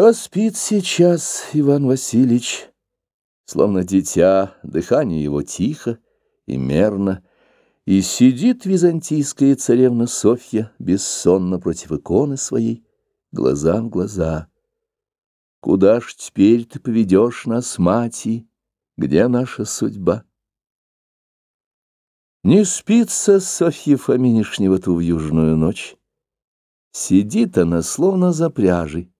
А спит сейчас Иван Васильевич, словно дитя, дыхание его тихо и мерно, и сидит византийская царевна Софья бессонно против иконы своей, глаза в глаза. Куда ж теперь ты поведешь нас, мати, где наша судьба? Не спится Софья Фоминишнего ту в южную ночь. Сидит она, словно за пряжей,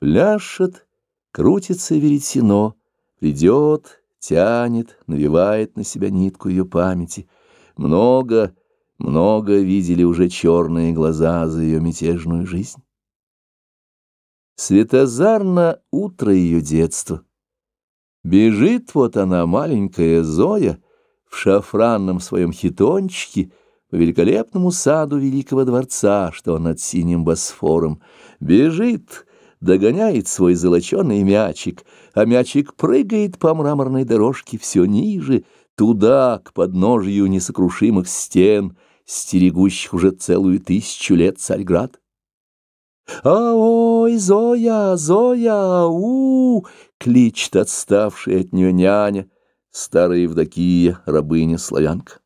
Пляшет, крутится веретено, придет, тянет, навевает на себя нитку ее памяти. Много, много видели уже черные глаза за ее мятежную жизнь. Светозарно утро ее детства. Бежит вот она, маленькая Зоя, в шафранном своем хитончике, по великолепному саду великого дворца, что над синим Босфором. Бежит, догоняет свой золоченый мячик, а мячик прыгает по мраморной дорожке все ниже, туда, к подножию несокрушимых стен, стерегущих уже целую тысячу лет Царьград. «А ой, Зоя, Зоя, у, -у кличет отставшая от нее няня, старая Евдокия, рабыня-славянка.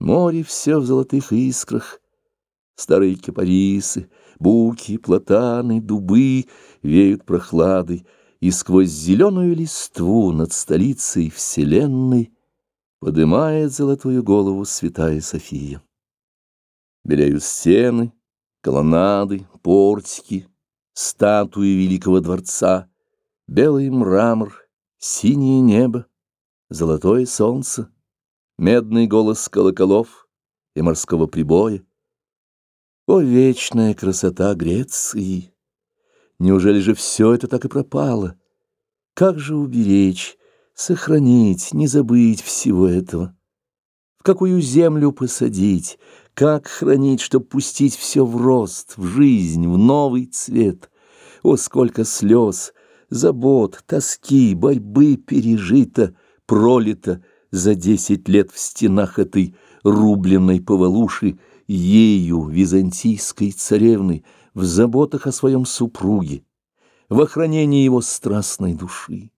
Море все в золотых искрах, старые кипарисы, буки, платаны, дубы веют прохладой, и сквозь зеленую листву над столицей вселенной подымает золотую голову святая София. Белеют стены, колоннады, портики, статуи великого дворца, белый мрамор, синее небо, золотое солнце, медный голос колоколов и морского прибоя, о, вечная красота Греции! Неужели же все это так и пропало? Как же уберечь, сохранить, не забыть всего этого? В какую землю посадить? Как хранить, чтоб пустить все в рост, в жизнь, в новый цвет? О, сколько слез, забот, тоски, борьбы пережито, пролито за десять лет в стенах этой рубленной повалуши, ею, византийской царевной, в заботах о своем супруге, в охранении его страстной души.